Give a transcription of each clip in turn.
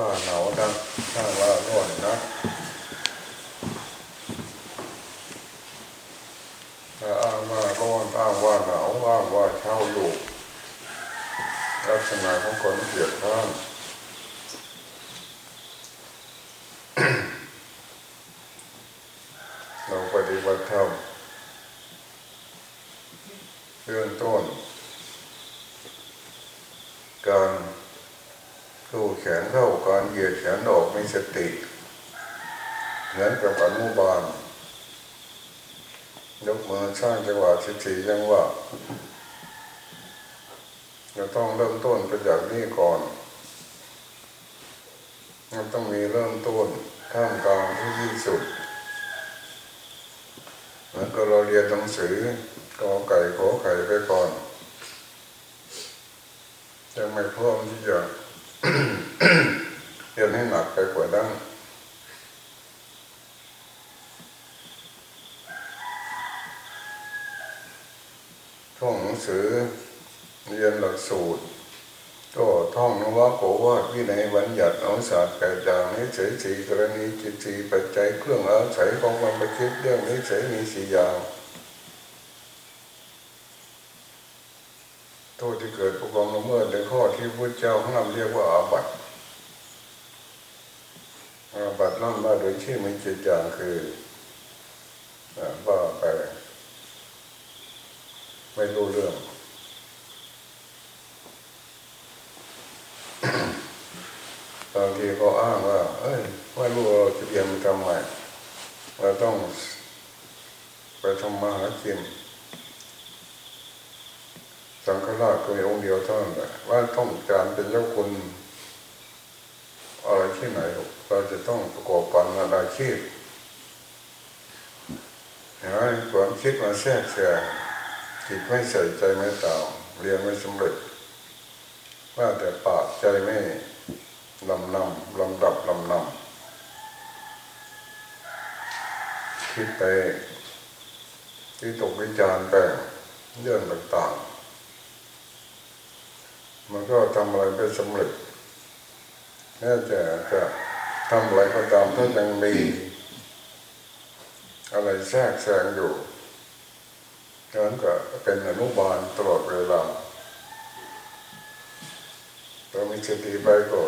ว่าหนาวนะอ้างว่าร้อนนะถ้าอ้างว่าร้อนอ้างว่าหนาวอ้างว่าเช่าอยู่ลักษณะของคนเกลียดข้ามเราปฏิบัติธรรมเรื่องต้น การดูแขนเข้าการเหยียดแขนออกมี สติเหมือนกับอนุบาลยกมือสร้างจังหวะสิบสี่จังหวะเราต้องเริ่มต้นไปจากนี้ก่อนมันต้องมีเริ่มต้นท่ามกลางที่ที่สุดเหมือนกับเราเรียนหนังสือกอไก่ขอไข่ไปก่อนยังไม่พร้อมที่จะ เรียนให้หนักไปกว่านั้นท่องหนังสือเรียนหลักสูตร ก็ท่องนวโกวาดวินัยบัญญัติเอาศาสตร์แปดอย่างนิสัยสี่กรณีจิตสี่ปัจจัยเครื่องอาศัยของความปคิดเรื่องนิสัยมีสี่อย่างโทษที่เกิดปกครองละเมิดในข้อที่พระเจ้าห้ามเรียกว่าอาบัติ อาบัตนั่นว่าโดยชื่อมีเจ็ดอย่างคือว่าไป ไม่รู้เรื่องบางทีเขาอ้างว่า เอ้ยไม่รู้เราจะเรียนทำไมเราต้องไปทำมาหากินสังฆราชก็มีองค์เดียวเท่านั้นแหละว่าต้องการเป็นเจ้าคุณ อะไรที่ไหนเราจะต้องประกอบปันอะไรชีพเห็นไหมความคิดมาแทรกแซงจิตไม่ใส่ใจไม่ต่างเรียนไม่สำเร็จ ว่าแต่ปากใจไม่ลำนำลำดับลำนำคิดไปที่ตกวิจารณ์ไปเรื่องต่างๆ มันก็ทำอะไรไปสำเร็จ แม้จะจะทำอะไรก็ตามถ้ายังมี อะไรแทรกแซงอยู่นั้นก็เป็นอนุบาลตลอดเวลาเรามีสติไปก็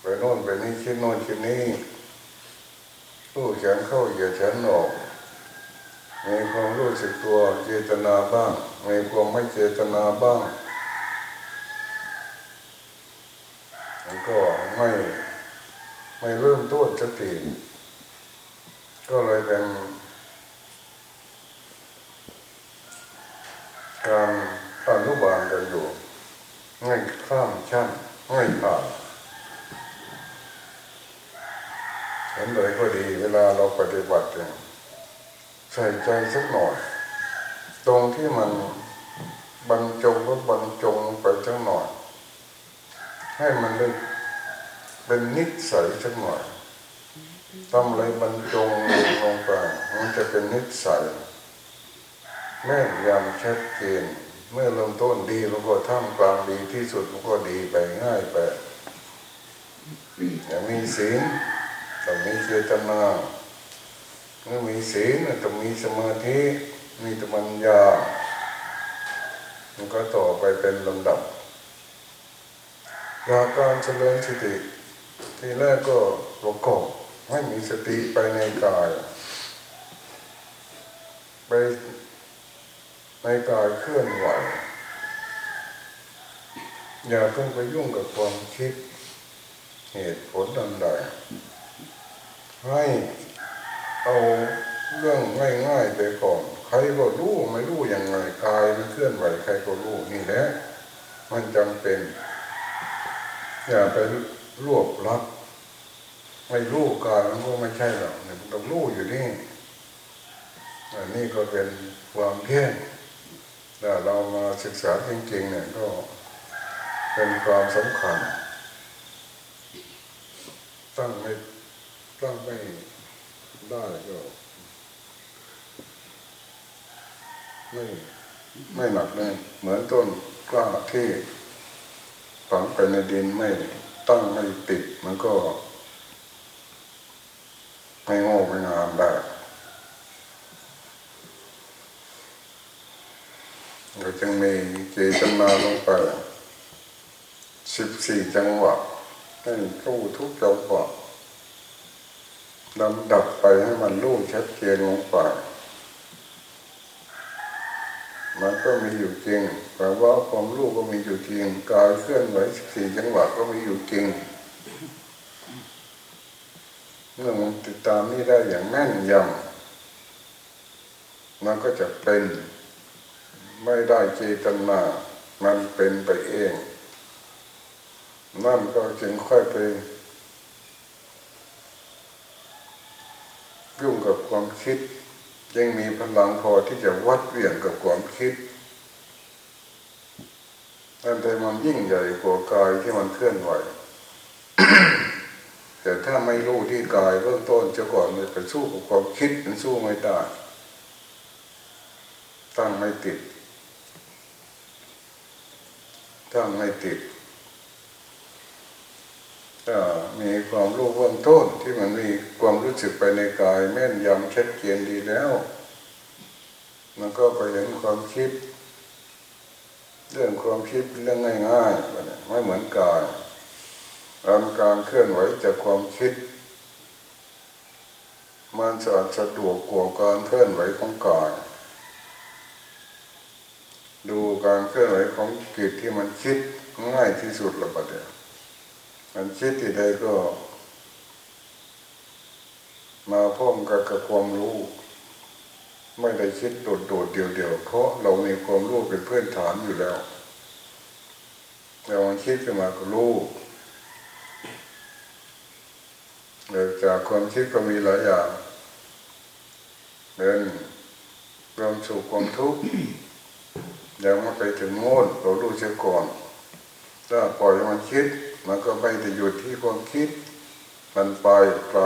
ไปโน่นไปนี่คิดโน่นคิดนี่รู้แขนเข้าเหยียดแขนออกมีความรู้สึกตัวเจตนาบ้าง มีความไม่เจตนาบ้างมันก็ ไม่ไม่เริ่มต้นสักทีก็เลยเป็นการอนุบาลกันอยู่ง่ายข้ามชั้นง่ายผ่านเห็นเลยก็ดีเวลาเราปฏิบัติเนี่ยใส่ใจสักหน่อย ตรงที่มันบรรจงก็บรรจงไปสักหน่อย ให้มันเป็น เป็นนิสัยสักหน่อยทำอะไรบรรจงลงไปมันจะเป็นนิสัยแม่ยำชัดเจนเมื่อเริ่มต้นดีมันก็ท่ามกลางดีที่สุดมันก็ดีไปง่ายไปอย่างมีศีลต้องมีเจตนาเมื่อมีศีลต้องมีสมาธิมีปัญญามันก็ต่อไปเป็นลำดับจากการเจริญสติ ทีแรกก็ประกอบให้มีสติไปในกาย ไปในกายเคลื่อนไหวอย่าเพิ่งไปยุ่งกับความคิด เหตุผลใดให้เอาเรื่องง่ายๆไปก่อน ใครก็รู้ไม่รู้ยังไงกายมันเคลื่อนไหวใครก็รู้นี่แหละมันจำเป็น อย่าไปรวบลัด ไม่รู้กายมันก็ไม่ใช่หรอกมันต้องรู้อยู่นี่อันนี้ก็เป็นความเพียรถ้าเรามาศึกษาจริงๆเนี่ยก็เป็นความสำคัญ ตั้งไม่ตั้งไม่ได้ก็ไม่ไม่หนักเลยเหมือนต้นกล้าที่ฝังไปในดินไม่ตั้งไม่ติดมันก็ ไม่โง่ไม่งามได้เราจึงมีเจตนาลงไปสิบสี่จังหวะให้รู้ทุกจังหวะลำดับไปให้มันรู้ชัดเจนลงไปมันก็มีอยู่จริงแปลว่าความรู้ก็มีอยู่จริง กายเคลื่อนไหวสิบสี่จังหวะก็มีอยู่จริง เมื่อมันติดตามนี่ได้อย่างแม่นยำมันก็จะเป็นไม่ได้เจตนามันเป็นไปเองนั่นก็จึงค่อยไปยุ่งกับความคิด ยังมีพลังพอที่จะวัดเวี่ยงกับความคิดนั่นแต่มันยิ่งใหญ่กว่ากายที่มันเคลื่อนไหว แต่ถ้าไม่รู้ที่กายเบื้องต้นจะก่อนมันไปสู้กับความคิดมันสู้ไม่ได้ ตั้งไม่ติด ตั้งไม่ติดถ้ามีความรู้เบื้องต้นที่มันมีความรู้สึกไปในกาย แม่นยำชัดเจนดีแล้ว มันก็ไปเห็นความคิด เรื่องความคิดเรื่องง่ายๆไม่เหมือนกาย การการเคลื่อนไหวจากความคิด มันจะสะดวกกว่าการเคลื่อนไหวของกายดูการเคลื่อนไหวของจิตที่มันคิดง่ายที่สุดละประเดี๋ยวมันคิดที่ใดก็ มาพ้องกับกับความรู้ ไม่ได้คิดโดดๆเดียวๆเพราะเรามีความรู้เป็นเพื่อนฐานอยู่แล้วเรามันคิดขึ้นมาก็รู้ เกิดจากความคิดก็มีหลายอย่างเป็นความสุขความทุกข์ยังไม่ไปถึงโน่นเรารู้เสียก่อน ถ้าปล่อยมันคิด มันก็ไม่ได้หยุดที่ความคิด มันไปไกล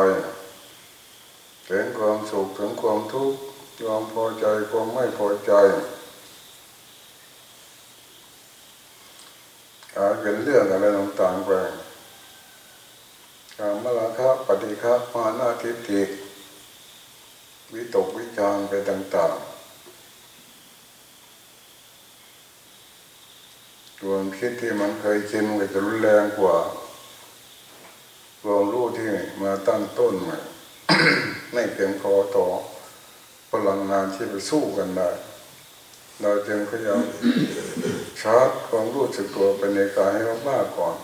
ถึงความสุขถึงความทุกข์ความพอใจความไม่พอใจอาจเป็นเรื่องอะไรต่างๆไป การมราคะปฏิฆะมานาทิฏฐิวิตกวิจารไปต่างๆควมคิดที่มันเคยชินก็จะรุนแรงกว่าความรู้ที่มาตั้งต้นใหม่ไม่เพียงพอต่อพลังงานที่ไปสู้กันได้ เราจึงพยายามชาร์จความรู้สึกตัวไปในกายให้มากก่อน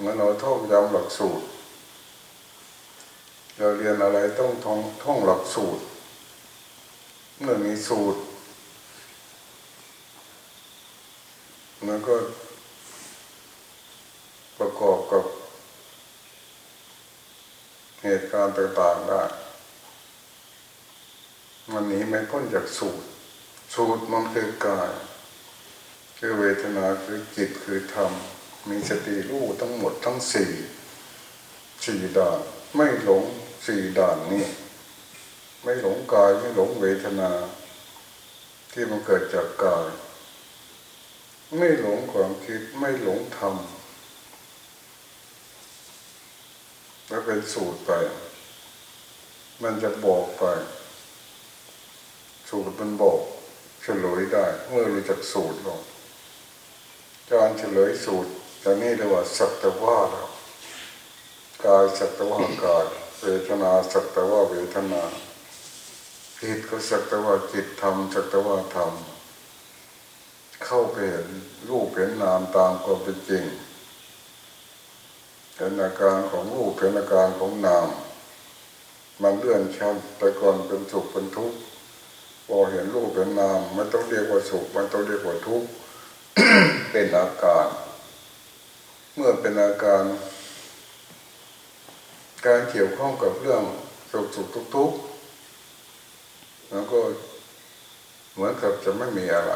เมื่อเราท่องจำหลักสูตร เราเรียนอะไรต้องท่องท่องหลักสูตร เมื่อมีสูตรมันก็ประกอบกับเหตุการณ์ต่างๆได้มันหนีไม่พ้นจากสูตร สูตรมันคือกาย คือเวทนาคือจิตคือธรรม มีสติรู้ทั้งหมดทั้งสี่สี่ด่านไม่หลงสี่ด่านนี้ไม่หลงกายไม่หลงเวทนา ที่มันเกิดจากกาย ไม่หลงความคิดไม่หลงธรรมแล้วเป็นสูตรไป มันจะบอกไป สูตรมันบอกเฉลยได้ เมื่อรู้จักสูตรลงการเฉลยสูตร แต่นี่เรียกว่าสัตว่าแล้วกายสัตว่ากายเวทนาสัตว่าเวทนาจิตก็สัตว่าจิตธรรมสัตว่าธรรมเข้าไปเห็นรูปเห็นนามตามความเป็นจริงเห็นอาการของรูปเห็นอาการของนาม มันเลื่อนชั้นแต่ก่อนเป็นสุขเป็นทุกข์พอเห็นรูปเห็นนามไม่ต้องเรียกว่าสุขมันต้องเรียกว่าทุกข์เป็นอาการ เมื่อเป็นอาการ การเกี่ยวข้องกับเรื่องสุขสุขทุกทุกแล้วก็เหมือนกับจะไม่มีอะไร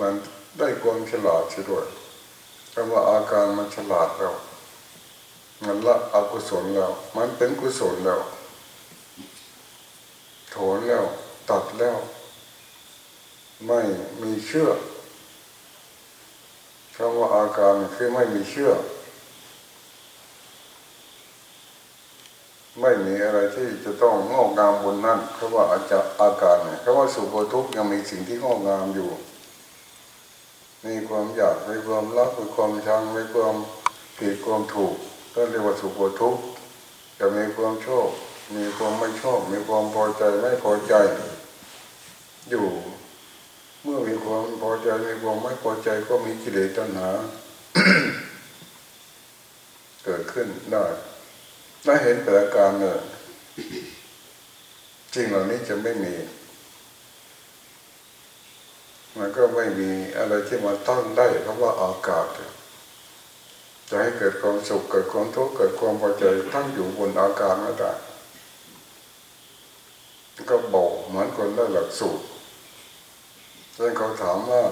มันได้ความฉลาดช่ด้วยคำว่าอาการมันฉลาดแล้วมันละอกุศลแล้ว มันเป็นกุศลแล้ว โถนแล้ว ตัดแล้ว ไม่มีเชื่อ คำว่าอาการคือไม่มีเชื่อ ไม่มีอะไรที่จะต้องงอกงามบนนั้นเพราว่าอาจจะอาการเนี่ยเพราว่าสุขทุกข์ยังมีสิ่งที่งอกงามอยู่ มีความอยากมีความรักมีความชังมีความผิดความถูกก็เรียกว่าสุขทุกข์จะมีความชอบมีความไม่ชอบ มีความพอใจไม่พอใจ อยู่ เมื่อมีความพอใจมีความไม่พอใจก็มีกิเลสตัณหา เกิดขึ้นได้ถ้าเห็นแต่อาการเนี่ยจริงเหล่านี้จะไม่มี มันก็ไม่มีอะไรที่มาตั้งได้เพราะว่าอากาศจะให้เกิดความสุขเกิดความทุกข์เกิดความพอใจทั้งอยู่บนอากาศไม่ได้ก็บอกเหมือนคนได้หลักสูตร เช่นเขาถามว่า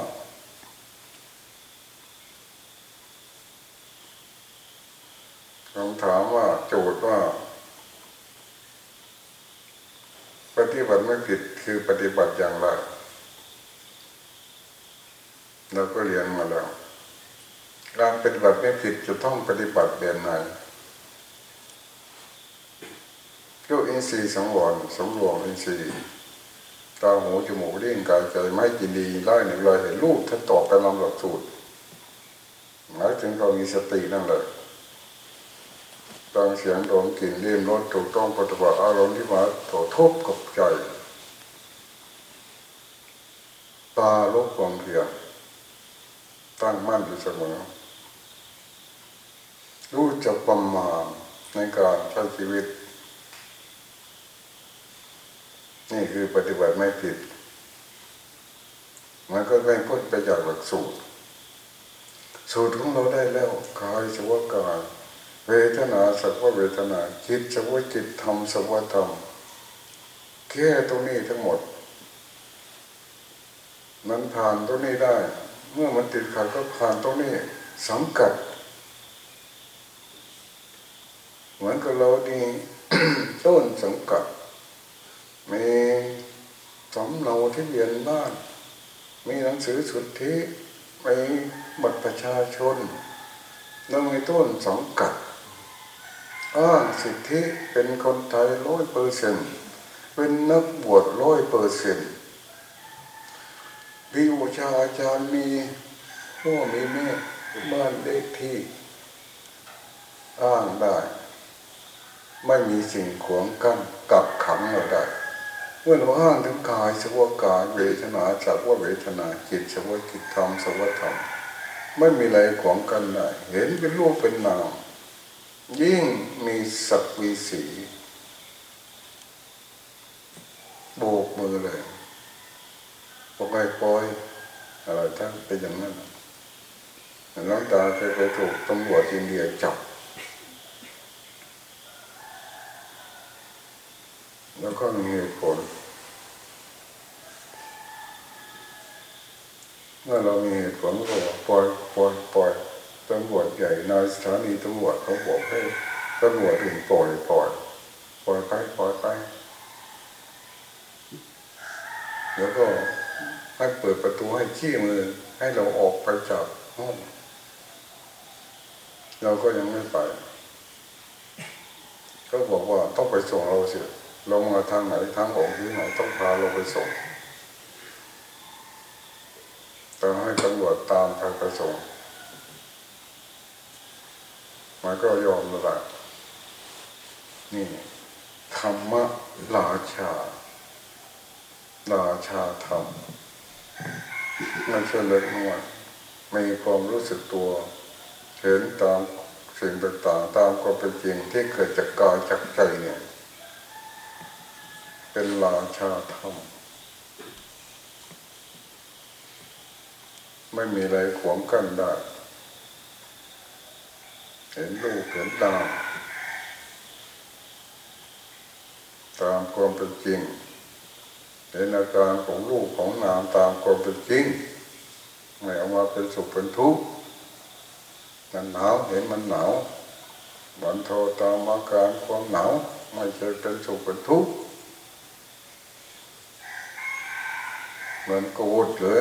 คำถามว่าโจทย์ว่า ปฏิบัติไม่ผิดคือปฏิบัติอย่างไรเราก็เรียนมาแล้ว การปฏิบัติไม่ผิดจะต้องปฏิบัติแบบไหนก็อินทรีย์สังวรสำรวมอินทรีย์ ตาหูจมูกเลี้ยงกายใจไม่กินดีได้หนึ่งเลยเห็นรูปท่าตอบไปลำหลักสูตรหมายถึงเรามีสตินั่นแหละฟังเสียงดมกลิ่นเลี้ยงรสถูกต้องปฏิบัติอารมณ์ที่มาถทบกับใจตาลบความเพียรตั้งมั่นอยู่เสมอรู้จักประมาณในการใช้ชีวิต นี่คือปฏิบัติไม่ผิด มันก็ไม่พ้นไปจากหลักสูตร สูตรของเราได้แล้วกายสวากายเวทนาสักว่าเวทนาจิตสักว่าจิตธรรมสักว่าธรรมแค่ตรงนี้ทั้งหมด มันผ่านตรงนี้ได้ เมื่อมันติดขัดก็ผ่านตรงนี้สังกัด เหมือนกับเราดีต้นสังกัด มีสำเนาที่เรียนบ้าน มีหนังสือสุทธิมีบัตรประชาชน แล้วมีต้นสังกัดอ้างสิทธิเป็นคนไทยร้อยเปอร์เซ็นเป็นนักบวชร้อยเปอร์เซ็นมีอุชาอาจารย์มีพ่อมีแม่บ้านเลขที่ อ้างได้ ไม่มีสิ่งขวางกั้นกับขังเราได้ เมื่อเราอ้างถึงกายสภาวกายเวทนาสักว่าเวทนาจิตสภาวจิตธรรมสภาวธรรมไม่มีอะไรขวางกันได้เห็นเป็นรูปเป็นนามยิ่งมีสักวีสีโบกมือเลยบอกไอ้ปอยอะไรทั้งเป็นอย่างนั้นน้องตาเคยไปถูกตำรวจอินเดียจับ แล้วก็มีเหตุผล เมื่อเรามีเหตุผลก็ปล่อยปล่อยปล่อยตำรวจใหญ่นายสถานีตำรวจเขาบอกให้ตำรวจอื่นปล่อยปล่อยปล่อยไปปล่อยไป แล้วก็ให้เปิดประตูให้ขี้มือ ให้เราออกไปจากห้องเราก็ยังไม่ไป ก็บอกว่าต้องไปส่งเราเสิ ลงมาทางไหนทางออกที่ไหนต้องพาเราไปส่งต้องให้ตำรวจตามไปไปส่งมันก็ยอมละนี่ธรรมะราชา ราชาธรรมไม่ใช่เล็กน้อยมีความรู้สึกตัว เห็นตามสิ่งต่างๆตามความเป็นจริงที่เกิดจากกายจากใจเนี่ย เป็นราชาธรรม ไม่มีอะไรขวางกั้นได้ เห็นลูกเห็นตามตามความเป็นจริงเห็นอาการของลูกของนามตามความเป็นจริงไม่เอามาเป็นสุขเป็นทุกข์มันหนาวเห็นมันหนาวบันโทตามอาการความหนาวไม่ใช่เป็นสุขเป็นทุกข์เห มือนโกรธหรือ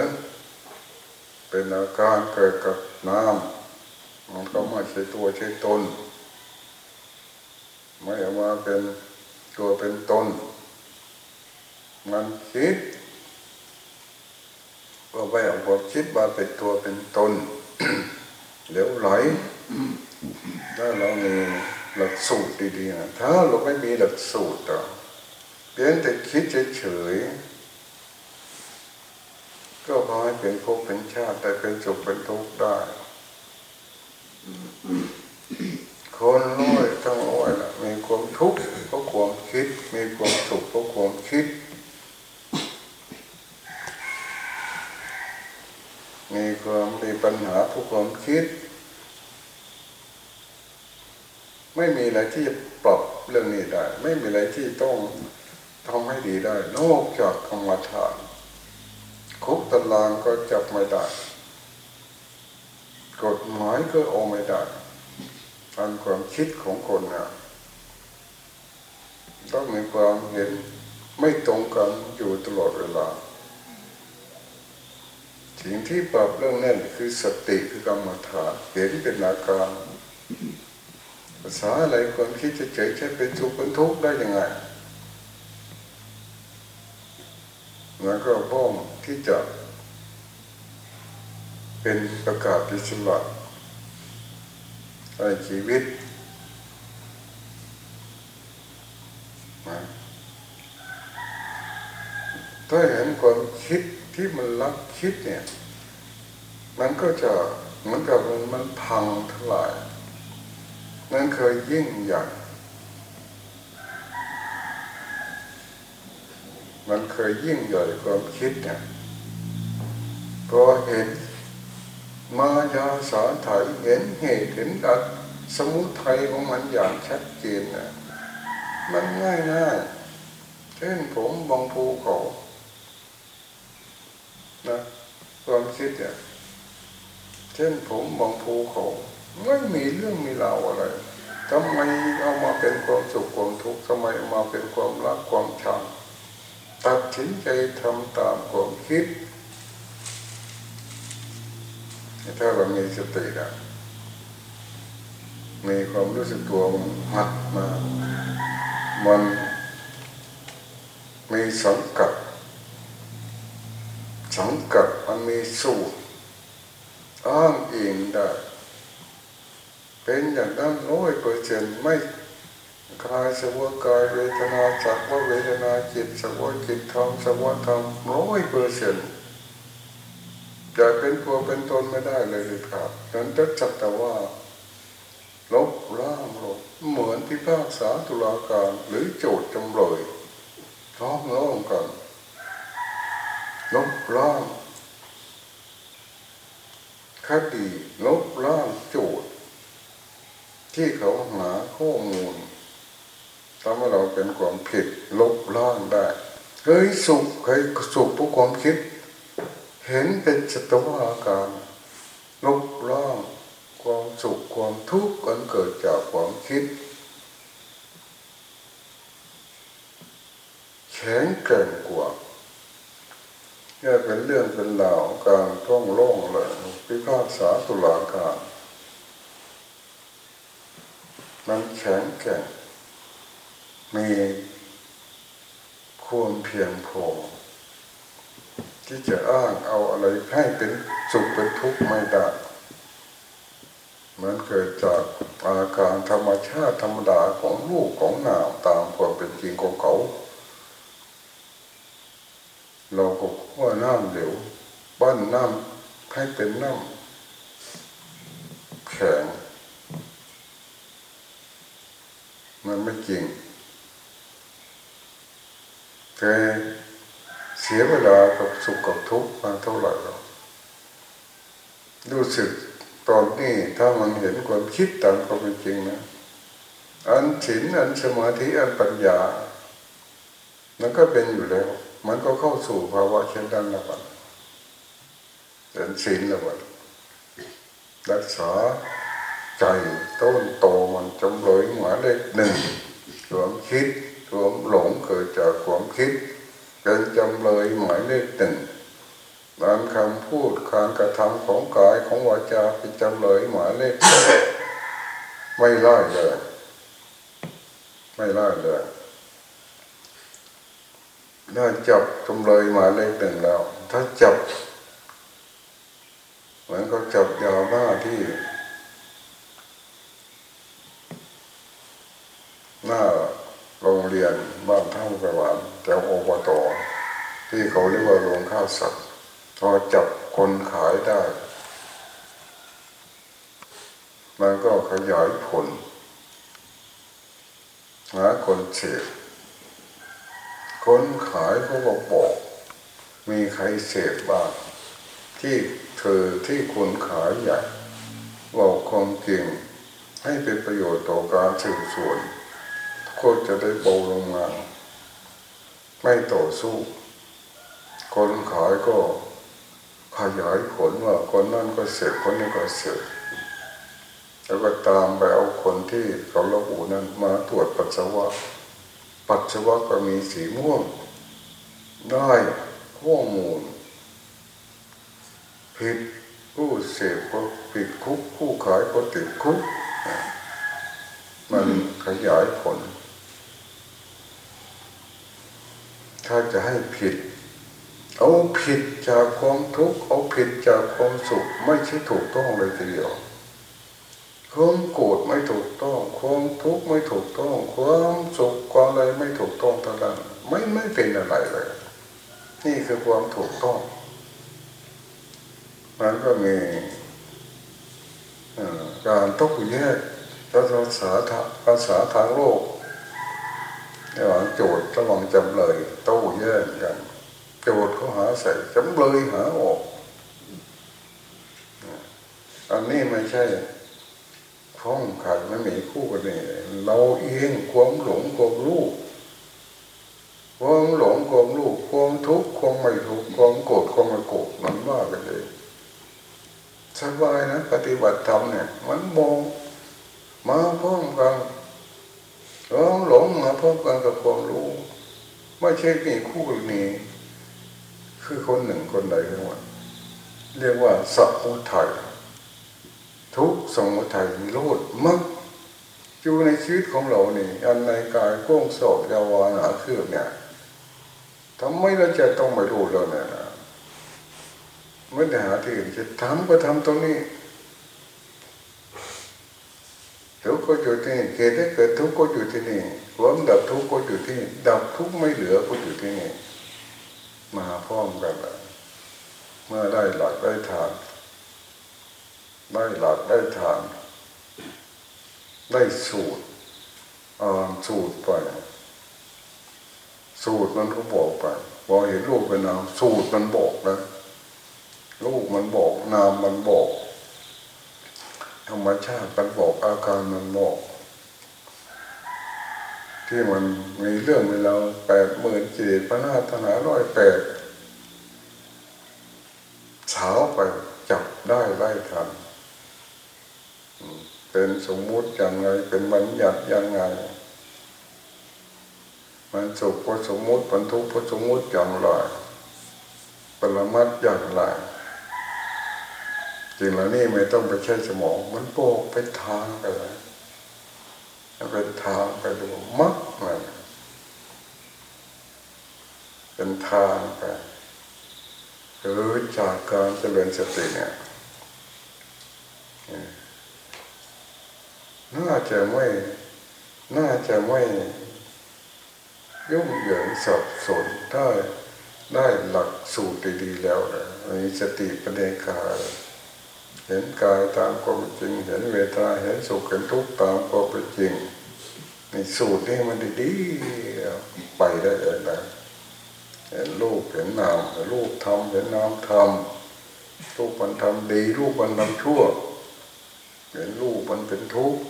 เป็นอาการเกิดกับน้ำมันก็ไม่ใช่ตัวใช่ตน ไม่เอามาเป็นตัวเป็นตน มันคิดก็ไปเอาความคิดมาเป็นตัวเป็นตนเดี๋ยวไหลถ้าเรามีหลักสูตรดีๆนะถ้าเราไม่มีหลักสูตรเพียงแต่คิดเฉยๆ ก็พอให้เป็นภพเป็นชาติ แต่เป็นสุขเป็นทุกข์ได้ คนร้อยทั้งร้อยละมีความทุกข์เพราะความคิด มีความสุขเพราะความคิด มีความมีปัญหาเพราะความคิด ไม่มีอะไรที่จะปรับเรื่องนี้ได้ ไม่มีอะไรที่ต้องทำให้ดีได้ นอกจากกรรมฐาน คุกตารางก็จับไม่ได้ กฎหมายก็เอาไม่ได้ทางความคิดของคนนะต้องมีความเห็นไม่ตรงกันอยู่ตลอดเวลาสิ่งที่ปรับเรื่องนั้นคือสติคือกรรมฐานเห็นเป็นอาการภาษาอะไรความคิดจะเฉยใช้เป็นสุขเป็นทุกข์ได้ยังไงมันก็พ้อง ที่จะ เป็นประกาศอิสระในชีวิตถ้าเห็นความคิดที่มันรักคิดเนี่ย มันก็จะเหมือนกับมันมันพังทลาย นั่นเคยยิ่งใหญ่ มันเคยยิ่งใหญ่ความคิดเนี่ยพอเห็นมายาสาไถเห็นเหตุเห็นดัดสมุทัยของมันอย่างชัดเจนเนี่ยมันง่ายง่ายเช่นผมบองภูเขานะความคิดเนี่ยเช่นผมบองภูเขาไม่มีเรื่องมีราวอะไรทำไมเอามาเป็นความสุขความทุกข์ทำไมเอามาเป็นความรักความชัง ตัดสินใจทำตามความคิดถ้าเรามีสตินะมีความรู้สึกตัวหัดมา มันมีสังกัด สังกัดมันมีสูตรอ้างอิงได้ เป็นอย่างนั้นร้อยเปอร์เซ็นต์ไม่ กายสวากายเวทนาสักว่าเวทนาจิตสวาจิตธรรมสวาธรรมร้อยเปอร์เซ็นต์จะเป็นตัวเป็นตนไม่ได้เลยครับนั้นจะจับแต่ว่า ลบล้างลบเหมือนพิพากษาตุลาการหรือโจทย์จำเลยท้องร้องกันลบล้างคดีลบล้างโจทย์ ที่เขาหาข้อมูล ทำให้เราเป็นความผิดลบล้างได้เคยสุขเคยสุขเพราะความคิด เห็นเป็นจตวาการลบล้างความสุขความทุกข์กันเกิดจากความคิดแข็งแกร่งกว่านี่เป็นเรื่องเป็นราวการท่องล่องเลยพิพากษาตุลาการมันแข็งแกร่ง มีควรเพียงพอ ที่จะอ้างเอาอะไรให้เป็นสุขเป็นทุกข์ไม่ได้มันเกิดจากอาการธรรมชาติธรรมดาของลูกของนามตามความเป็นจริงของเขา เราก็ว่าน้ำเหลวบ้านน้ำให้เป็นน้ำแข็งมันไม่จริง เคยเสียเวลากับสุขกับทุกข์มาเท่าไหร่แล้วรู้สึกตอนนี้ถ้ามันเห็นความคิดตามความเป็นจริงนะ อันศีลอันสมาธิอันปัญญา มันก็เป็นอยู่แล้ว มันก็เข้าสู่ภาวะเช่นนั้นล้วบัดเป็นศีลล้วบัดรักษาใจต้นโตมันจำเลยหมาเลขหนึ่งความคิด ความหลงเกิดจากความคิดเป็นจำเลยหมายเลขหนึ่งการคำพูดการกระทำของกายของวาจาเป็นจำเลยหมายเลขไม่ไล่เลย ไม่ไล่เลยถ้าจับจำเลยหมายเลขหนึ่งแล้ว ถ้าจับเหมือนเขาจับยาบ้าที่หน้า โรงเรียนบ้านท่าประวานแถวโอปตที่เขาเรียกว่าโรงข้าสัตว์พอจับคนขายได้ มันก็ขยายผลหาคนเสพคนขายเขาก็บอก มีใครเสพบ้างที่เธอที่คนขายใหญ่บอกความจริงให้เป็นประโยชน์ต่อการสืบสวน คนจะได้เบาลงมา ไม่ต่อสู้ คนขายก็ขยายผลว่าคนนั้นก็เสพคนนี้ก็เสพแล้วก็ตามไปเอาคนที่เขาระบุนั้นมาตรวจปัสสาวะ ปัสสาวะก็มีสีม่วง ได้ข้อมูล ผิดผู้เสพก็ผิดคุกผู้ขายก็ติดคุก มันขยายผล ถ้าจะให้ผิด เอาผิดจากความทุกข์เอาผิดจากความสุขไม่ใช่ถูกต้องเลยทีเดียวความโกรธไม่ถูกต้องความทุกข์ไม่ถูกต้องความสุขความอะไรไม่ถูกต้องทั้งนั้นไม่ไม่เป็นอะไรเลย นี่คือความถูกต้องมันก็มีการต้องแยกภาษาภาษาทางโลก ระหว่างโจทย์ระหว่างจำเลยโต้แย้งกัน โจทย์เขาหาใส่จำเลยหาออก อันนี้ไม่ใช่ข้องขัดไม่มีคู่กันนี่เราเองความหลงความรู้ความหลงความรู้ความทุกข์ความไม่ทุกข์ความโกรธความไม่โกรธมันว่ากันเลยสบายนะ ปฏิบัติธรรมเนี่ย มันมองมาพร้อมกัน ควาหลงมาพร้อมกันกับความรู้ ไม่ใช่มีคู่นี้ คือคนหนึ่งคนใดทั้งหมดเรียกว่าสัพพุทัยทุกสมุทัยโลดมักอยู่ในชีวิตของเรานี่อันในกายก้งศพยาวานาคืบเนี่ยทำไมเราจะต้องไม่รู้เราเนี่ยไม่ได้หาที่อื่นจะทำก็ทำตรงนี้ ทุกข์ก็อยู่ที่นี่เกิดได้เกิดทุกข์ก็อยู่ที่นี่ความดับทุกข์ก็อยู่ที่นี่ดับทุกข์ไม่เหลือก็อยู่ที่นี่มาพร้อมกันเมื่อได้หลักได้ฐานได้หลักได้ฐานได้สูตรอ่านสูตรไปสูตรมันก็บอกไปพอเห็นรูปเป็นนามสูตรมันบอกนะรูปมันบอกนามมันบอก ธรรมชาติมันบอกอาการมันบอกที่มันมีเรื่องในเราแปดหมื่นเจีพระนาธนาร้อยแปดเช้าไปจับได้ไล่ทัน เป็นสมมุติอย่างไรเป็นบัญญัติอย่างไรมันสุขเพราะสมมุติมันทุกข์เพราะสมมุติอย่างไรปรมัตอย่างไร จริงแล้วนี่ไม่ต้องไปใช้สมอง มันโปกเป็นทางไปเลยเป็นทางไปดูมักมันเป็นทางไปหรือจากการเจริญสติเนี่ยน่าจะไม่ น่าจะไม่ยุ่งเหยิงสับสนได้ได้หลักสูตรดีๆแล้วนะมีสติปัญญา เห็นกายตามความจริง เห็นเวทนาเห็นสุขเห็นทุกข์ตามความเป็นจริงในสูตรนี้มันดีๆไปได้เลยนะเห็นรูปเห็นนามเห็นรูปทำเห็นนามทำรูปมันทำดีรูปมันทำชั่ว เห็นรูปมันเป็นทุกข์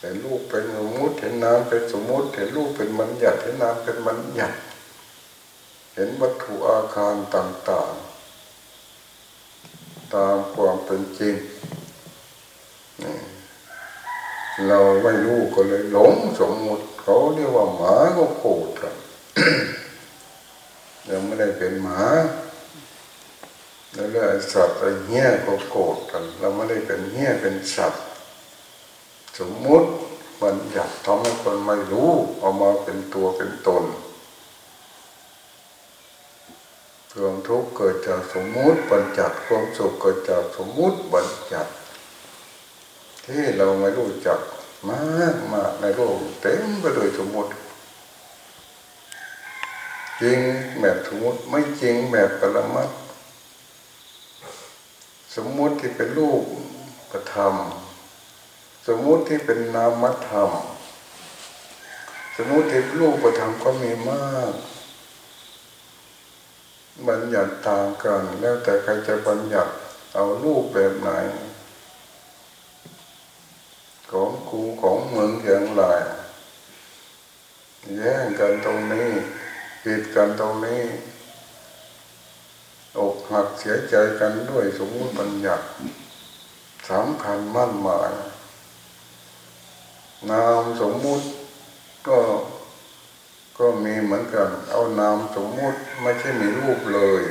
เห็นรูปเป็นสมมติเห็นนามเป็นสมมติเห็นรูปเป็นมันหยัดเห็นนามเป็นมันหยัดเห็นวัตถุอาคารต่าง ๆ ตามความเป็นจริง เราไม่รู้ก็เลยหลงสมมติเขาเรียกว่าหมาก็โกรธกันยังไม่ได้เป็นหมาแล้วสัตว์ไอ้เหี้ยก็โกรธกัน เราไม่ได้เป็นเหี้ยเป็นสัตว์ สมมุติมันอยากทำให้คนไม่รู้ เอามาเป็นตัวเป็นตน ความทุกข์เกิดจากสมมุติบัญญัติความสุขเกิดจากสมมุติบัญญัติที่เราไม่รู้จักมากมากในโลกเต็มไปด้วยสมมุติจริงแบบสมมุติไม่จริงแบบปรมัตสมมุติที่เป็นรูปประธรรมสมมุติที่เป็นนามธรรมสมมุติที่รูปประธรรมก็มีมาก บัญญัติต่างกัน แล้วแต่ใครจะบัญญัติเอารูปแบบไหน ของกูของเมืองอย่างไรแย่งกันตรงนี้ผิดกันตรงนี้ อกหักเสียใจกันด้วยสมมติบัญญัติสำคัญมั่นหมายนามสมมุติก็ ก็มีเหมือนกัน เอานามสมมุติไม่ใช่มีรูปเลย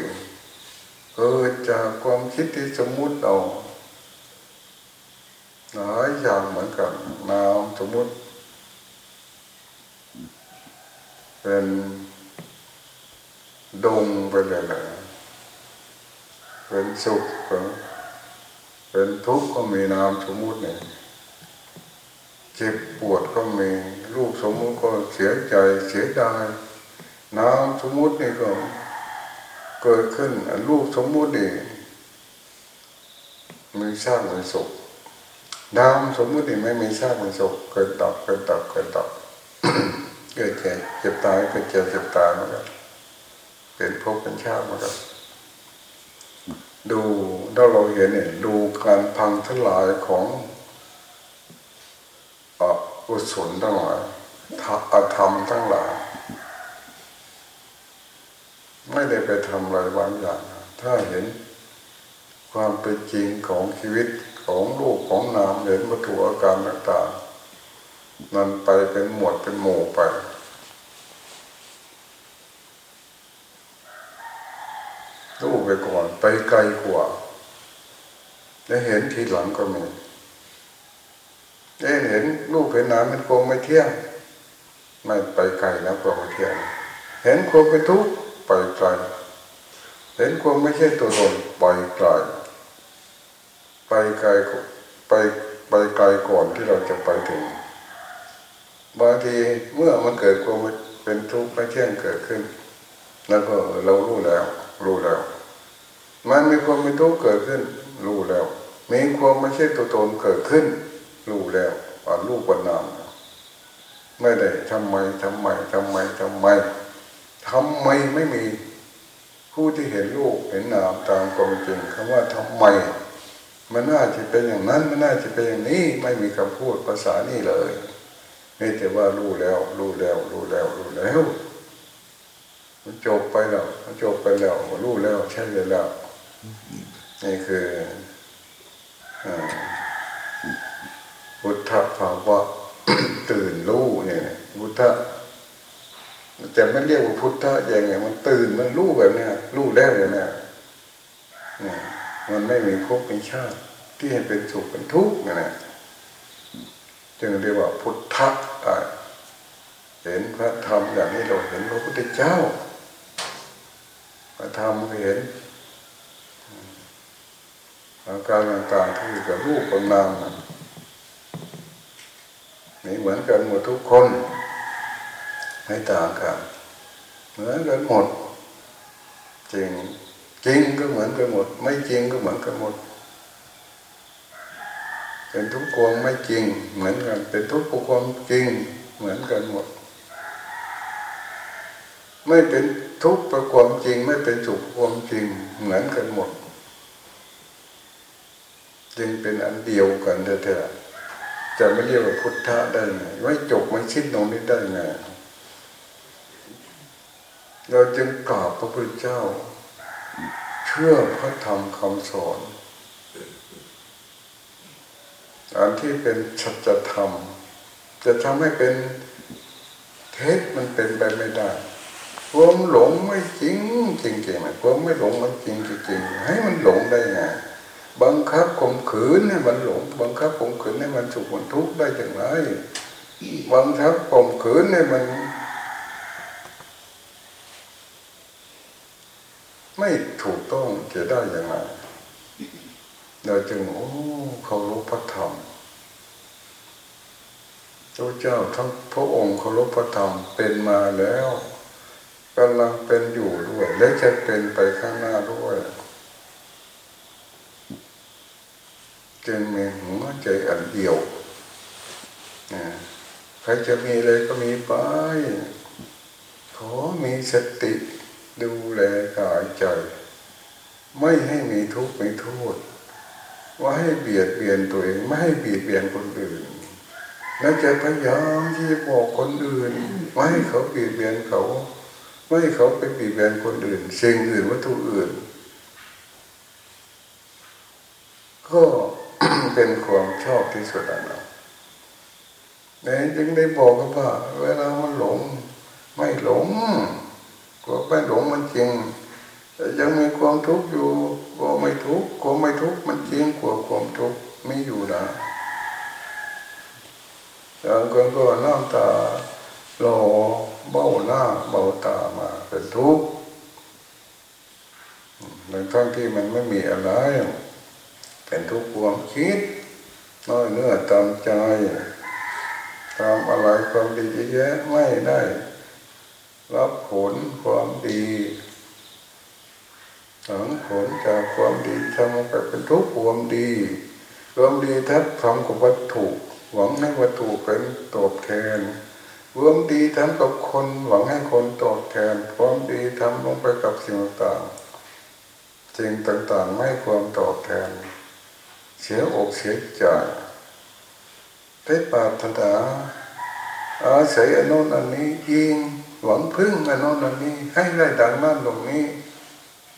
เกิดจากความคิดที่สมมุติเอาหลายอย่างเหมือนกันนามสมมุติ เป็นดงไปเลยนะเป็นสุขเป็นทุกข์ก็มีนามสมมุติเนี่ย เจ็บปวดก็มีลูกสมมุติก็เสียใจเสียดายนามสมมุตินี่ก็เกิดขึ้นลูกสมมุตินี่มีสร้างมีสุขนามสมมุตินี่ไม่มีสร้างมีสุขเกิดตับเกิดตับเกิดตับเกิดแก่เจ็บตายเกิดเจ็บเจ็บตายมาแล้วเป็นภพเป็นชาติมาแล้วดูถ้าเราเห็นเนี่ยดูการพังทลายของ ศลทั้งหลายอธรรมทั้งหลาย ไม่ได้ไปทำอะไรบางอย่าง ถ้าเห็นความเป็นจริงของชีวิตของลูกของนามเห็นวัตถุอาการต่างๆมันไปเป็นหมวดเป็นหมู่ไปรู้ไปก่อนไปไกลกว่า และเห็นทีหลังก็มี ได้เห็นรูปเห็นนามมันคงไม่เที่ยงไม่ไปไกลแล้วก็ไม่เที่ยง เห็นความเป็นทุกข์ไปไกลเห็นความไม่ใช่ตัวตนไปไกลไปไกลไปไปไกลก่อนที่เราจะไปถึงบางทีเมื่อมันเกิดความเป็นทุกข์ไม่เที่ยงเกิดขึ้น แล้วก็เรารู้แล้ว รู้แล้ว มันมีความเป็นทุกข์เกิดขึ้น รู้แล้วมีความไม่ใช่ตัวตนเกิดขึ้น รู้แล้วอ่านรูปนามไม่ได้ทำไมทำไมทำไมทำไมทำไมไม่มีผู้ที่เห็นรูปเห็นนามตามความจริงคำว่าทำไม มันน่าจะเป็นอย่างนั้นมันน่าจะเป็นอย่างนี้ไม่มีคำพูดภาษานี่เลยนี่แต่ว่ารู้แล้วรู้แล้วรู้แล้วรู้แล้วมันจบไปแล้วมันจบไปแล้วรู้แล้วใช่เลยแล้วนี่คืออ่า พุทธภาวะตื่นรู้เนี่ยพุทธแต่ไม่เรียกว่าพุทธอย่างไงมันตื่นมันรู้แบบเนี้ยรู้แล้วอย่างเนี้ยมันไม่มีภพเป็นชาติที่ให้เป็นสุขเป็นทุกข์นะจึงเรียกว่าพุทธะเห็นพระธรรมอย่างนี้เราเห็นพระพุทธเจ้า พระธรรมเห็นอาการต่างๆที่กับรูปกับนามนี่ เหมือนกันหมดทุกคนไม่ต่างกันเหมือนกันหมดจริงจริงก็เหมือนกันหมด ไม่จริงก็เหมือนกันหมด เป็นทุกความไม่จริง เหมือนกัน เป็นทุกความจริง เหมือนกันหมด ไม่เป็นทุกข์ประความจริง ไม่เป็นสุขความจริง เหมือนกันหมด จึงเป็นอันเดียวกันแท้ๆ จะไม่เรียกว่าพุทธะได้ไงไม่จบไม่สิ้นตรงนี้ได้ไงเราจึงกราบพระพุทธเจ้า เชื่อพระธรรมคำสอนอันที่เป็นชัจธรรม จะทำให้เป็นเท็จมันเป็นไปไม่ได้ความหลงไม่จริงจริงๆนะความไม่หลงมันจริงจริงให้มันหลงได้ไง บังคับข่มขืนให้มันหลง บังคับข่มขืนให้มันสุขมันทุกข์ได้อย่างไรบังคับข่มขืนให้มัน ไม่ถูกต้องจะได้อย่างไรเราจึงโอ้เคารพพระธรรมพระเจ้าทั้งพระองค์เคารพพระธรรมเป็นมาแล้วกำลังเป็นอยู่ด้วย และจะเป็นไปข้างหน้าด้วย จึงมีหัวใจอันเดียวใครจะมีอะไรก็มีไป ขอมีสติดูแลกายใจ ไม่ให้มีทุกข์ไม่โทษ ว่าให้เบียดเบียนตัวเองไม่ให้เบียดเบียนคนอื่น แล้วจะพยายามที่จะบอกคนอื่นไม่ให้เขาเบียดเบียนเขา ไม่ให้เขาไปเบียดเบียนคนอื่นสิ่งอื่นวัตถุอื่นก็ เป็นความชอบที่สุดนะเนี่ยจึงได้บอกกับว่าเวลามันหลง ไม่หลงก็ไม่หลงมันจริงแต่ยังมีความทุกข์อยู่ก็ไม่ทุกข์ก็ไม่ทุกข์มันจริงกว่าความทุกข์ไม่อยู่นะบางคนก็น้ำตาหล่อเบ้าหน้าเบ้าตามาเป็นทุกข์ในทั้งที่มันไม่มีอะไร เป็นทุกข์ความคิดน้อยเนื้อตามใจทำอะไรความดีเยอะไม่ได้ รับผลความดีสังผลจากความดีทำไปเป็นทุกข์ความดีความดีทัดทำกับวัตถุ หวังให้วัตถุเป็นตอบแทนความดีทำกับคนหวังให้คนตอบแทนความดีทำลงไปกับสิ่งต่างๆสิ่งต่างๆไม่ความตอบแทน เสียอกเสียใจได้ปาถนาอาศัยอนุนันนี้ยิงหวังพึ่งอนุนันนี้ให้ได้ดังนั้นตรงนี้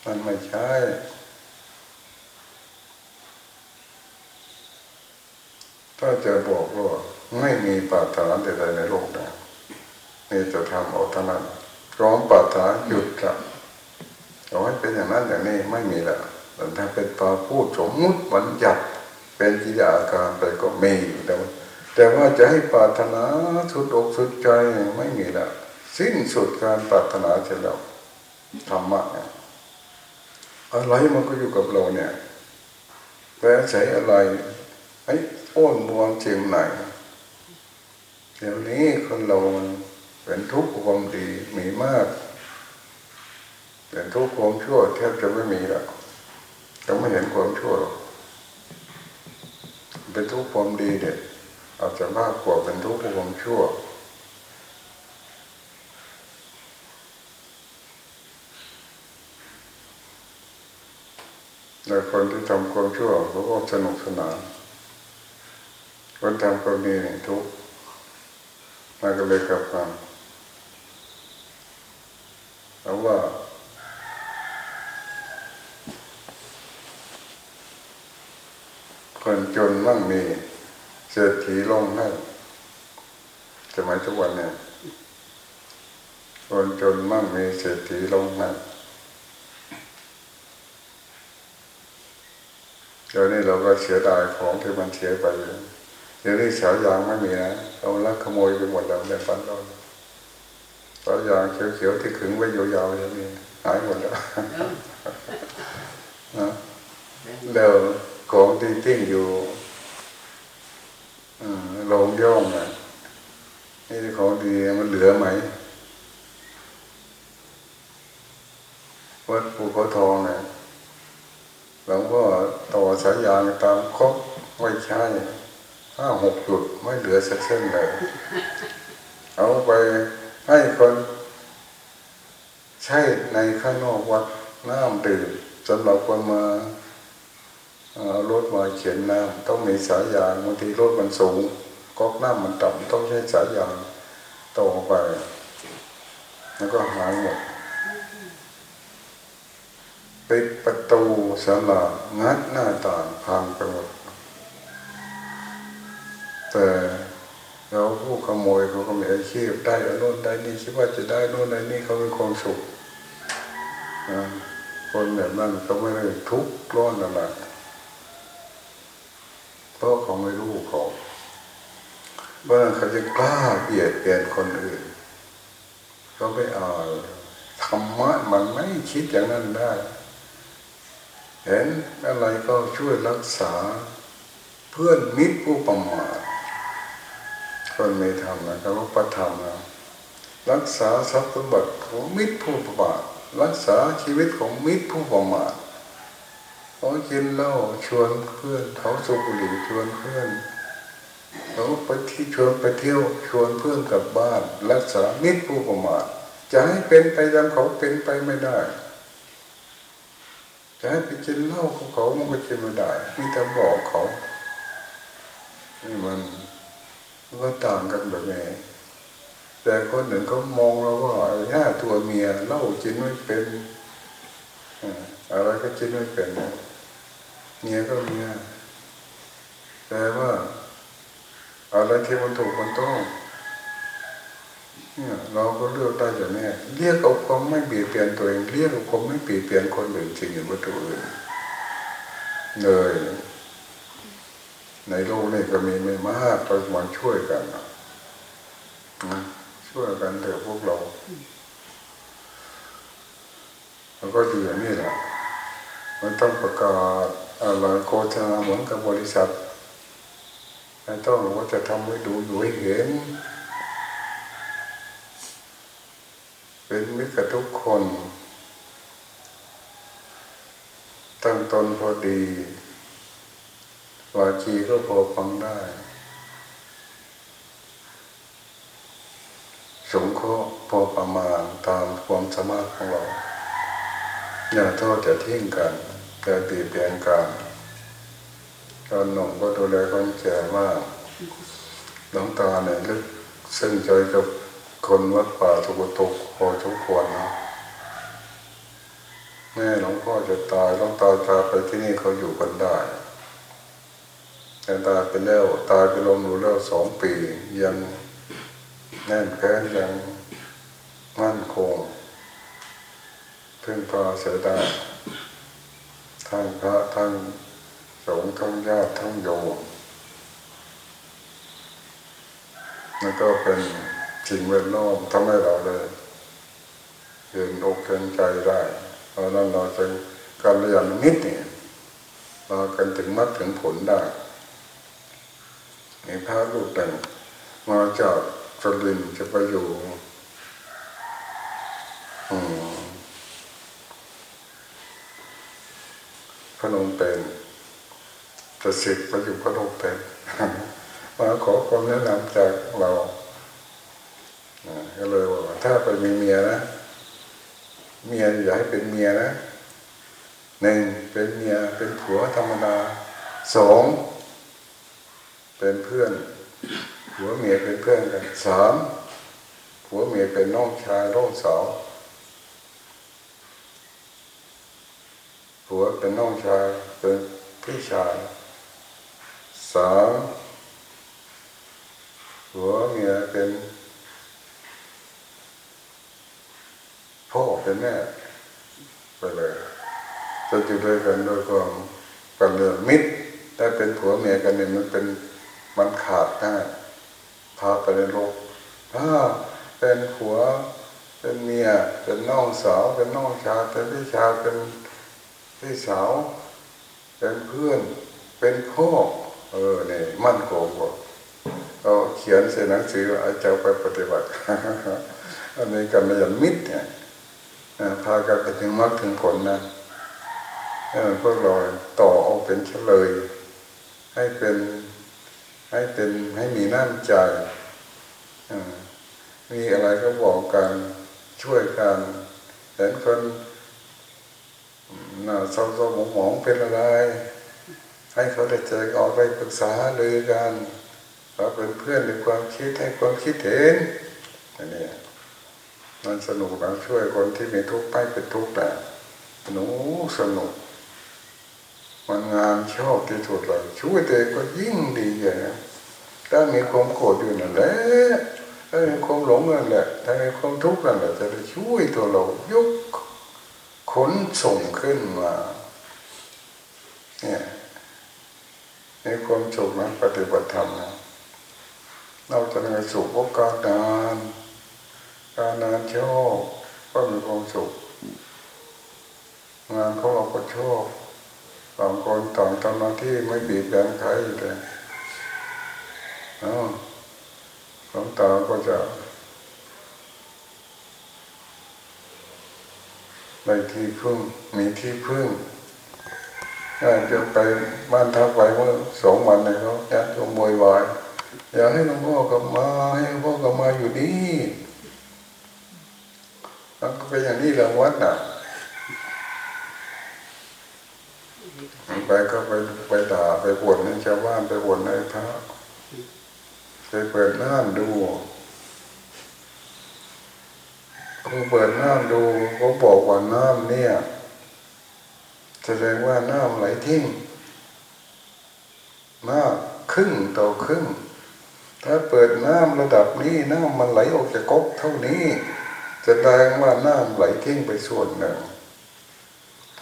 มันไม่ใช่ถ้าจะบอกว่าไม่มีปาฐานใดๆในโลกนะนี่จะทำเอาเท่านั้นร้องปาฐานหยุดละเอาให้เป็นอย่างนั้นอย่างนี้ไม่มีละแต่ถ้าเป็นปาพูดสมมุติบัญญัติ เป็นกิจอาการไปก็มีแต่ว่าแต่ว่าจะให้ปรารถนาสุดอกสุดใจไม่มีละสิ้นสุดการปรารถนาเสร็จแล้วธรรมะเนี่ยอะไรมันก็อยู่กับเราเนี่ยแต่ใช้อะไรไอ้อ้อนมวงเชียงไหนเดี๋ยวนี้คนเราเป็นทุกข์ความดีมีมาก เป็นทุกข์ความชั่วแทบจะไม่มีแล้วจะไม่เห็นความชั่วหรอก เป็นทุกข์ความดีเด็ดอาจจะมากกว่าเป็นทุกข์ความชั่ว แต่คนที่ทำความชั่วเขาก็สนุกสนาน คนทำความดีทุกข์มันก็เลยกลับกันเพราะว่า คนจนมั่งมีเศรษฐีลงให้สมัยทุกวันเนี่ยคนจนมั่งมีเศรษฐีลงให้เดี๋ยวนี้เราก็เสียดายของที่มันเสียไปเดี๋ยวนี้สายยางไม่มีนะเราลักขโมยไปหมดแล้วในฝันเราสายยางเขียวๆที่ขึงไว้ยาวๆอย่างนี้หายหมดแล้วนะเดี๋ยว ของที่ติ้งอยู่ลงย่องนะนี่ของดีมันเหลือไหมวัดภูเขาทองเนี่ยหลวงพ่อต่อสายยางตามครบไม่ใช่ห้าหกจุดไม่เหลือสักเส้นเลย เอาไปให้คนใช้ในข้างนอกวัดน้ำดื่มสำหรับคนมา รถมาเขียนน้ำต้องมีสายยางบางทีรถมันสูงก๊อกน้ำมันต่ำต้องใช้สายยางต่อไป แล้วก็หายหมดปิดประตูสลางัดหน้าต่างพังไปหมดแต่เราผู้ขโมยเขาก็มีอาชีพได้อโน่นได้นี่คิดว่าจะได้โน่นได้นี่เขามีความสุขนะคนแบบนั้นเขาไม่ได้ทุกข์ร้อนอะไร เพราะเขาไม่รู้เขาเมื่อเขาจะกล้าเบียดเบียนคนอื่น ก็ไม่เอาธรรมะมันไม่คิดอย่างนั้นได้ เห็นอะไรก็ช่วยรักษาเพื่อนมิตรผู้ประมาทคนไม่ทำนะครับว่าประธรรมนะรักษาทรัพย์สมบัติของมิตรผู้ประมาทรักษาชีวิตของมิตรผู้ประมาท เขากินเหล้าชวนเพื่อนเขาสูบบุหรี่ชวนเพื่อนเขาไปที่ชวนไปเที่ยวชวนเพื่อนกลับบ้าน รักษามิตรผู้ประมาทจะให้เป็นไปตามเขาเป็นไปไม่ได้จะให้ไปกินเหล้าของเขามันก็กินไม่ได้มีแต่บอกเขานี่มันก็ต่างกันแบบนี้แต่คนหนึ่งเขามองเราว่าหน้าตัวเมียเหล้ากินไม่เป็นอะไรก็กินไม่เป็น เมียก็เมียแต่ว่าอะไรที่มันถูกมันต้องเนี่ยเราก็เลือกได้อย่างนี้เรียกเอาความไม่เบียดเบียนตัวเองเรียกเอาความไม่เบียดเบียนคนอื่นจริงอย่างวัตถุอื่นเลยในโลกนี้ก็มีไม่มากเรามาช่วยกันนะช่วยกันเถอะพวกเราแล้วก็อยู่อย่างนี้แหละมันต้องประกาศ อะไรโฆษณาเหมือนกับบริษัทไม่ต้องว่าจะทำให้ดูอยู่ให้เห็น เป็นมิตรกับทุกคน ตั้งตนพอดีวาจีก็พอฟังได้ สงเคราะห์พอประมาณตามความสามารถของเรา อย่าโทษจะทิ้งกัน อย่ตีเปลี่ยนกันตอนหนุ่มก็ดูแลคนแก่มากหลวงตาเนี่ยลึกซึ้งใจกับคนวัดป่าทุกตุกพอทุกควรนะแม่หลวงพ่อจะตายหลวงตาพาไปที่นี่เขาอยู่กันได้แต่ตายไปแล้วตายไปลงอยู่แล้วสองปี ยังแน่นแฟ้นยังมั่นคงเพึ่งพาเสียได้ ทั้งพระทั้งสงฆ์ทั้งญาติทั้งโยมนั่นก็เป็นสิ่งแวดล้อมทำให้เราเลยเห็นอกเห็นใจได้เพราะนั้นเราจะการเรียนมิตรเนี่ยเรากันถึงมรรคถึงผลได้มีพระรูปหนึ่งมาจากสลินจะไปอยู่พนมเป็น จะสิทธิ์มาอยู่พนมเป็นมาขอความแนะนำจากเราก็เลยว่าถ้าไปมีเมียนะ เมียอย่าให้เป็นเมียนะหนึ่งเป็นเมียเป็นผัวธรรมดาสองเป็นเพื่อนผัวเมียเป็นเพื่อนกันสามผัวเมียเป็นน้องชายน้องสาวผัวเป็นน้องชายเป็นพี่ชาย สามผัวเมียเป็นพ่อเป็นแม่ไปเลยจะอยู่ด้วยกันด้วยความกันเรื่องมิตรถ้าเป็นผัวเมียกันเนี่ยมันเป็นมันขาดได้พาไปในโลกถ้าเป็นผัวเป็นเมียเป็นน้องสาวเป็นน้องชายเป็นพี่ชายเป็นพี่สาวเป็นเพื่อนเป็นพ่อ เออเนี่ยมั่นคงกว่าเราเขียนเสหนังสืออาจารย์ไปปฏิบัติอันนี้กันในยันมิตรเนี่ยพากันไปถึงมรรคถึงผลนะพวกเราต่อเอาเป็นเฉลย ให้เป็นให้เป็นให้มีน้ำใจมีอะไรก็บอกกันช่วยกันเห็นคนน่าเศร้าๆหมองๆเป็นอะไร ให้เขาได้เจอออกไปปรึกษาเลยกันเราเป็นเพื่อนในความคิดให้ความคิดเห็นอันนี้มันสนุกนช่วยคนที่มีทุกข์ไปเป็นทุกข์แต่หนูสนุกมันงานชอบที่สุดเลยช่วยตัวเองก็ยิ่งดีอย่างนี้ถ้ามีความโกรธอยู่นั่นแหละถ้ามีความหลงนั่นแหละถ้ามีความทุกข์นั่นแหละจะได้ช่วยตัวเรายกขนส่งขึ้นมาเนี่ย ในความสุขนะปฏิบัติธรรมนะเราจะมีสุขเพราะการนานการนานชอบก็มีความสุข งานของเราก็ชอบต่างคนต่างทำหน้าที่ไม่บีบแบนใครเลยเนาะหลวงตาก็จะในที่พึ่งมีที่พึ่ง จจะไปบ้านทักไปเมื่อสองวันเลยเขาญาติโยมโวยวายอยากให้หลวงพ่อกลับมาให้หลวงพ่อกลับมาอยู่นี่มันก็เป็นอย่างนี้แหละวัดน่ะไปก็ไปไปด่าไปบ่นให้ชาวบ้านไปบ่นให้พระไปเปิดน้ำดูพอเปิดน้ำดูเขาบอกว่าน้ำเนี่ย แสดงว่าน้ำไหลทิ้งมากครึ่งต่อครึ่ง ถ้าเปิดน้ำระดับนี้น้ำมันไหลออกจากก๊กเท่านี้แสดงว่าน้ำไหลทิ้งไปส่วนหนึ่ง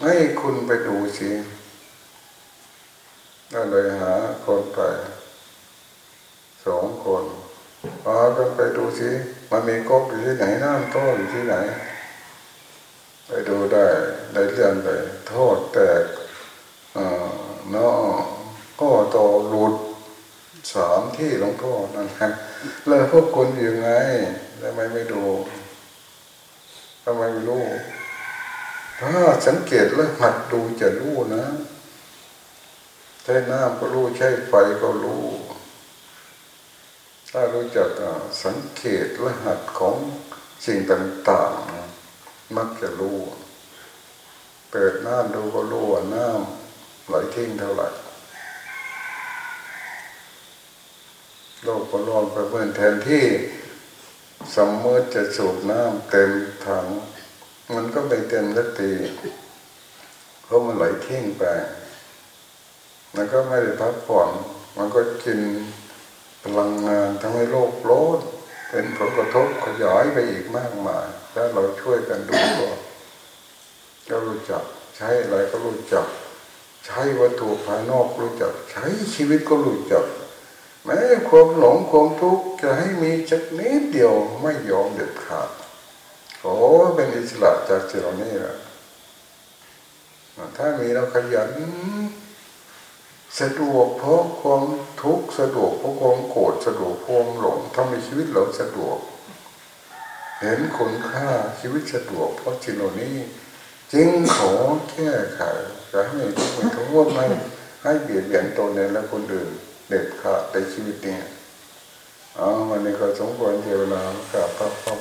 ให้คุณไปดูสิก็เลยหาคนไปสองคนพากันไปดูสิมันมีก๊กอยู่ที่ไหนน้ำท่ออยู่ที่ไหน ไปดูได้ได้เรื่องเลยโทษแตกเนาะก็ต่อหลุดสามที่หลวงพ่อนั่นนะแล้วพวกคุณอยู่ไงทำไมไม่ดูทำไมไม่รู้ถ้าสังเกตแล้วหัดดูจะรู้นะ ใช้น้ำก็รู้ ใช้ไฟก็รู้ ถ้ารู้จักสังเกตรหัสของสิ่งต่างๆ มักจะรู้ เปิดน้ำดูก็รู้ว่าน้ำไหลทิ้งเท่าไหร่โลกก็ร้อนไปเมื่อแทนที่สมมติจะสูบน้ำเต็มถัง มันก็ไม่เต็มสักทีเพราะมันไหลทิ้งไปมันก็ไม่ได้พักผ่อนมันก็กินพลังงานทำให้โลกร้อนเป็นผลกระทบขยายไปอีกมากมาย ถ้าเราช่วยกันดูก็ก็รู้จัก ใช้อะไรก็รู้จัก ใช้วัตถุภายนอกรู้จัก ใช้ชีวิตก็รู้จัก แม้ความหลงความทุกข์จะให้มีจักนิดเดียวไม่ยอมเด็ดขาดโอ้เป็นอิสระจากสิ่งเหล่านี้แหละถ้ามีเราขยันสะดวกเพราะความทุกข์สะดวกเพราะความโกรธสะดวกเพราะความหลงทำให้ชีวิตเราสะดวก เห็นคุณค่าชีวิตสะดวกเพราะสิ่งเหล่านี้ จึงขอแก้ไขจะให้ทุกข์ไม่โทษไม่ให้เบียดเบียนตนเองและคนอื่นเด็ดขาดในชีวิตเนี่ยอ๋อวันนี้ก็สมควรเวลากราบพระพ่อ